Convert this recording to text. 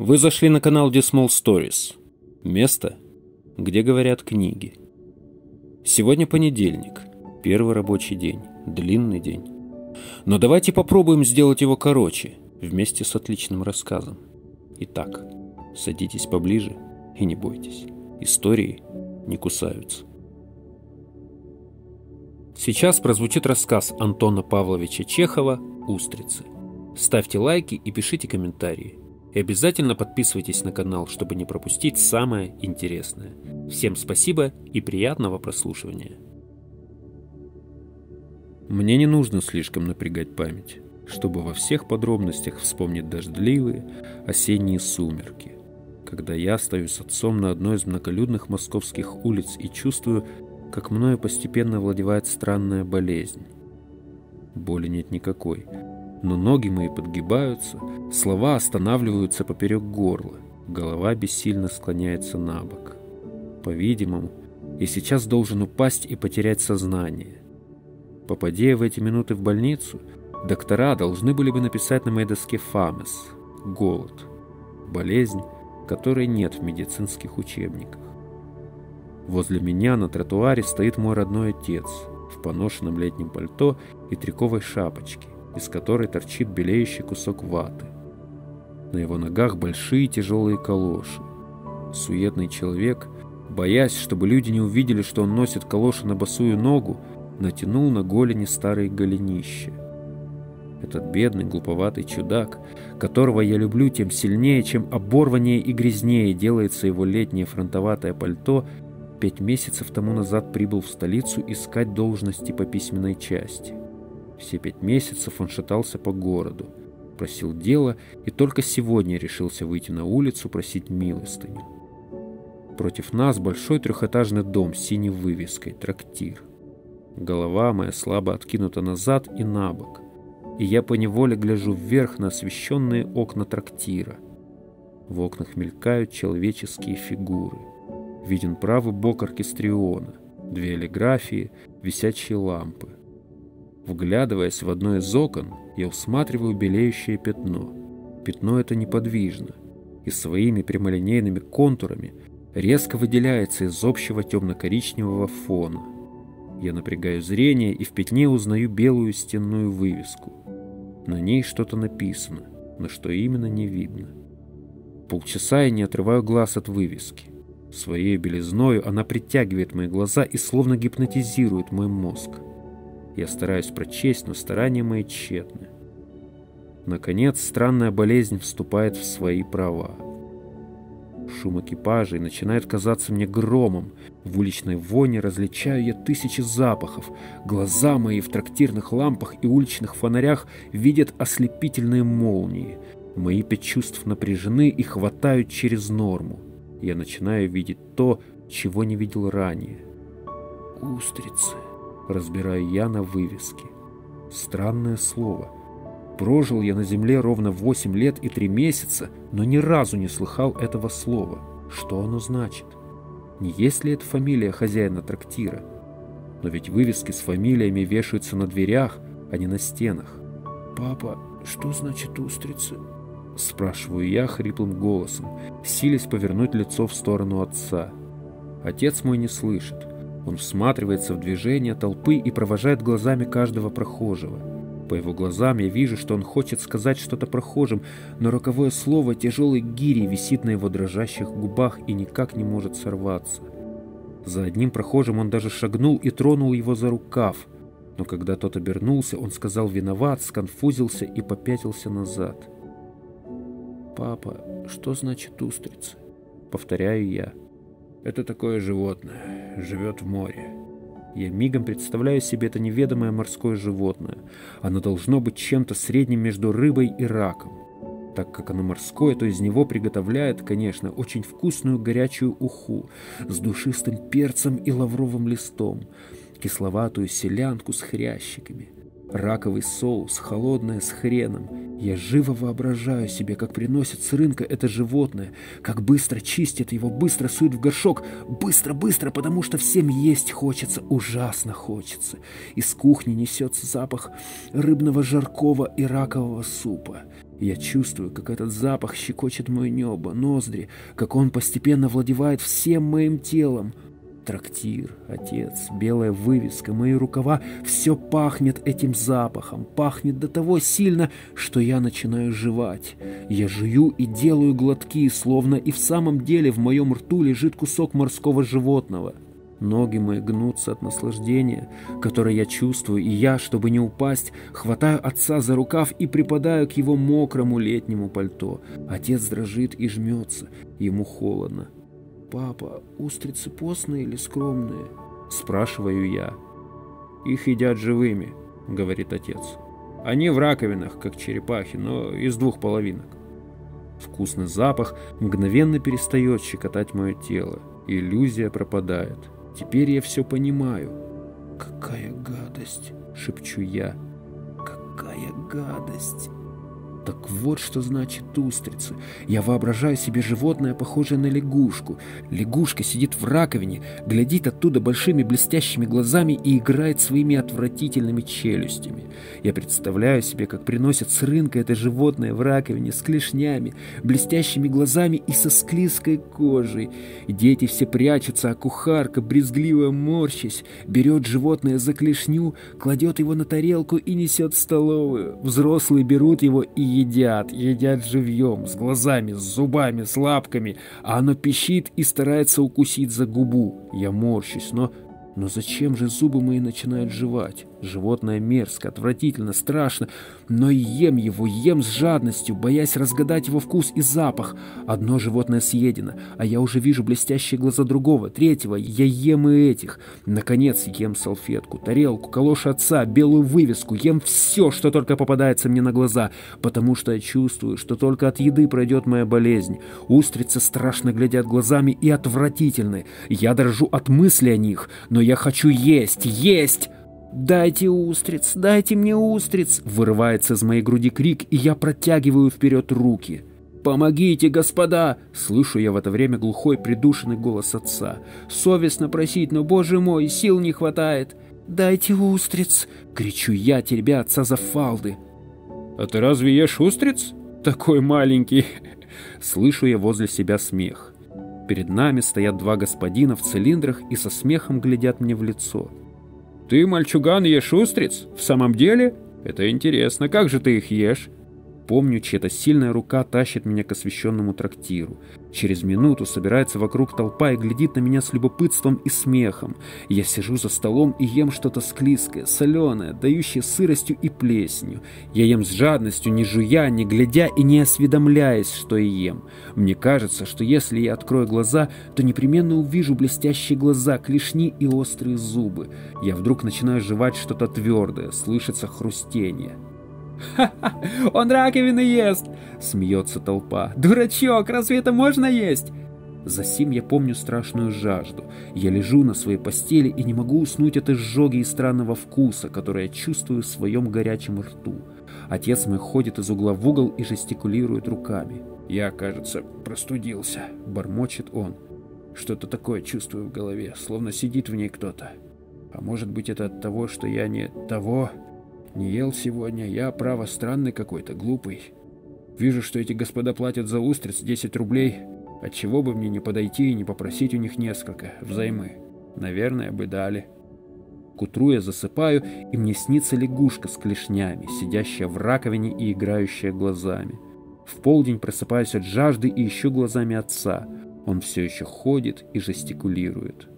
Вы зашли на канал Dismal Stories. Место, где говорят книги. Сегодня понедельник, первый рабочий день, длинный день. Но давайте попробуем сделать его короче, вместе с отличным рассказом. Итак, садитесь поближе и не бойтесь. Истории не кусаются. Сейчас прозвучит рассказ Антона Павловича Чехова «Устрицы». Ставьте лайки и пишите комментарии. И обязательно подписывайтесь на канал, чтобы не пропустить самое интересное. Всем спасибо и приятного прослушивания. Мне не нужно слишком напрягать память, чтобы во всех подробностях вспомнить дождливые осенние сумерки, когда я стою с отцом на одной из многолюдных московских улиц и чувствую, как мною постепенно овладевает странная болезнь. Боли нет никакой, но ноги мои подгибаются, слова останавливаются поперек горла, голова бессильно склоняется на бок. По-видимому, я сейчас должен упасть и потерять сознание. Попадя в эти минуты в больницу, доктора должны были бы написать на моей доске «фамес» – голод, болезнь, которой нет в медицинских учебниках. Возле меня на тротуаре стоит мой родной отец в поношенном летнем пальто и триковой шапочке из которой торчит белеющий кусок ваты. На его ногах большие тяжелые калоши. Суетный человек, боясь, чтобы люди не увидели, что он носит калоши на босую ногу, натянул на голени старые голенища. Этот бедный, глуповатый чудак, которого я люблю тем сильнее, чем оборваннее и грязнее делается его летнее фронтоватое пальто, пять месяцев тому назад прибыл в столицу искать должности по письменной части. Все пять месяцев он шатался по городу, просил дела и только сегодня решился выйти на улицу просить милостыню. Против нас большой трехэтажный дом с синей вывеской «Трактир». Голова моя слабо откинута назад и на бок, и я поневоле гляжу вверх на освещенные окна трактира. В окнах мелькают человеческие фигуры. Виден правый бок оркестриона, две аллиграфии, висячие лампы. Вглядываясь в одно из окон, я усматриваю белеющее пятно. Пятно это неподвижно и своими прямолинейными контурами резко выделяется из общего темно-коричневого фона. Я напрягаю зрение и в пятне узнаю белую стенную вывеску. На ней что-то написано, но что именно не видно. Полчаса я не отрываю глаз от вывески. Своей белизною она притягивает мои глаза и словно гипнотизирует мой мозг. Я стараюсь прочесть, но старания мои тщетны. Наконец, странная болезнь вступает в свои права. Шум экипажей начинает казаться мне громом. В уличной воне различаю я тысячи запахов. Глаза мои в трактирных лампах и уличных фонарях видят ослепительные молнии. Мои пять чувств напряжены и хватают через норму. Я начинаю видеть то, чего не видел ранее. Устрицы разбираю я на вывеске. Странное слово. Прожил я на земле ровно 8 лет и 3 месяца, но ни разу не слыхал этого слова. Что оно значит? Не есть ли это фамилия хозяина трактира? Но ведь вывески с фамилиями вешаются на дверях, а не на стенах. «Папа, что значит устрицы?» Спрашиваю я хриплым голосом, силясь повернуть лицо в сторону отца. Отец мой не слышит. Он всматривается в движение толпы и провожает глазами каждого прохожего. По его глазам я вижу, что он хочет сказать что-то прохожим, но роковое слово тяжелой гири висит на его дрожащих губах и никак не может сорваться. За одним прохожим он даже шагнул и тронул его за рукав, но когда тот обернулся, он сказал виноват, сконфузился и попятился назад. «Папа, что значит устрицы?» Повторяю я. Это такое животное, живет в море. Я мигом представляю себе это неведомое морское животное. Оно должно быть чем-то средним между рыбой и раком. Так как оно морское, то из него приготовляют, конечно, очень вкусную горячую уху с душистым перцем и лавровым листом, кисловатую селянку с хрящиками – Раковый соус, холодное с хреном. Я живо воображаю себе, как приносят с рынка это животное, как быстро чистят его, быстро суют в горшок. Быстро, быстро, потому что всем есть хочется, ужасно хочется. Из кухни несется запах рыбного жаркого и ракового супа. Я чувствую, как этот запах щекочет мое небо, ноздри, как он постепенно владевает всем моим телом. Трактир, отец, белая вывеска, мои рукава — все пахнет этим запахом, пахнет до того сильно, что я начинаю жевать. Я жую и делаю глотки, словно и в самом деле в моем рту лежит кусок морского животного. Ноги мои гнутся от наслаждения, которое я чувствую, и я, чтобы не упасть, хватаю отца за рукав и припадаю к его мокрому летнему пальто. Отец дрожит и жмется, ему холодно. «Папа, устрицы постные или скромные?» – спрашиваю я. «Их едят живыми», – говорит отец. «Они в раковинах, как черепахи, но из двух половинок». Вкусный запах мгновенно перестает щекотать мое тело. Иллюзия пропадает. Теперь я все понимаю. «Какая гадость!» — шепчу я. «Какая гадость!» Так вот что значит устрицы. Я воображаю себе животное, похожее на лягушку. Лягушка сидит в раковине, глядит оттуда большими блестящими глазами и играет своими отвратительными челюстями. Я представляю себе, как приносят с рынка это животное в раковине с клешнями, блестящими глазами и со склизкой кожей. Дети все прячутся, а кухарка, брезгливо морщась, берет животное за клешню, кладет его на тарелку и несет в столовую. Взрослые берут его и едят, едят живьем, с глазами, с зубами, с лапками, а оно пищит и старается укусить за губу. Я морщусь, но... Но зачем же зубы мои начинают жевать? Животное мерзко, отвратительно, страшно, но ем его, ем с жадностью, боясь разгадать его вкус и запах. Одно животное съедено, а я уже вижу блестящие глаза другого, третьего. Я ем и этих. Наконец ем салфетку, тарелку, калош отца, белую вывеску. Ем все, что только попадается мне на глаза, потому что я чувствую, что только от еды пройдет моя болезнь. Устрицы страшно глядят глазами и отвратительны. Я дрожу от мысли о них, но я хочу есть, есть! «Дайте устриц, дайте мне устриц!» Вырывается из моей груди крик, и я протягиваю вперед руки. «Помогите, господа!» Слышу я в это время глухой придушенный голос отца. «Совестно просить, но, боже мой, сил не хватает!» «Дайте устриц!» Кричу я, теребя отца за фалды. «А ты разве ешь устриц? Такой маленький!» Слышу я возле себя смех. Перед нами стоят два господина в цилиндрах и со смехом глядят мне в лицо. «Ты, мальчуган, ешь устриц? В самом деле? Это интересно. Как же ты их ешь?» Помню, чья-то сильная рука тащит меня к освещенному трактиру. Через минуту собирается вокруг толпа и глядит на меня с любопытством и смехом. Я сижу за столом и ем что-то склизкое, соленое, дающее сыростью и плесенью. Я ем с жадностью, не жуя, не глядя и не осведомляясь, что я ем. Мне кажется, что если я открою глаза, то непременно увижу блестящие глаза, клешни и острые зубы. Я вдруг начинаю жевать что-то твердое, слышится хрустение. «Ха-ха! Он раковины ест!» — смеется толпа. «Дурачок, разве это можно есть?» Засим я помню страшную жажду. Я лежу на своей постели и не могу уснуть от изжоги и странного вкуса, который я чувствую в своем горячем рту. Отец мой ходит из угла в угол и жестикулирует руками. «Я, кажется, простудился», — бормочет он. «Что-то такое чувствую в голове, словно сидит в ней кто-то. А может быть, это от того, что я не того...» Не ел сегодня, я, право, странный какой-то, глупый. Вижу, что эти господа платят за устриц 10 рублей. Отчего бы мне не подойти и не попросить у них несколько, взаймы? Наверное, бы дали. К утру я засыпаю, и мне снится лягушка с клешнями, сидящая в раковине и играющая глазами. В полдень просыпаюсь от жажды и ищу глазами отца. Он все еще ходит и жестикулирует.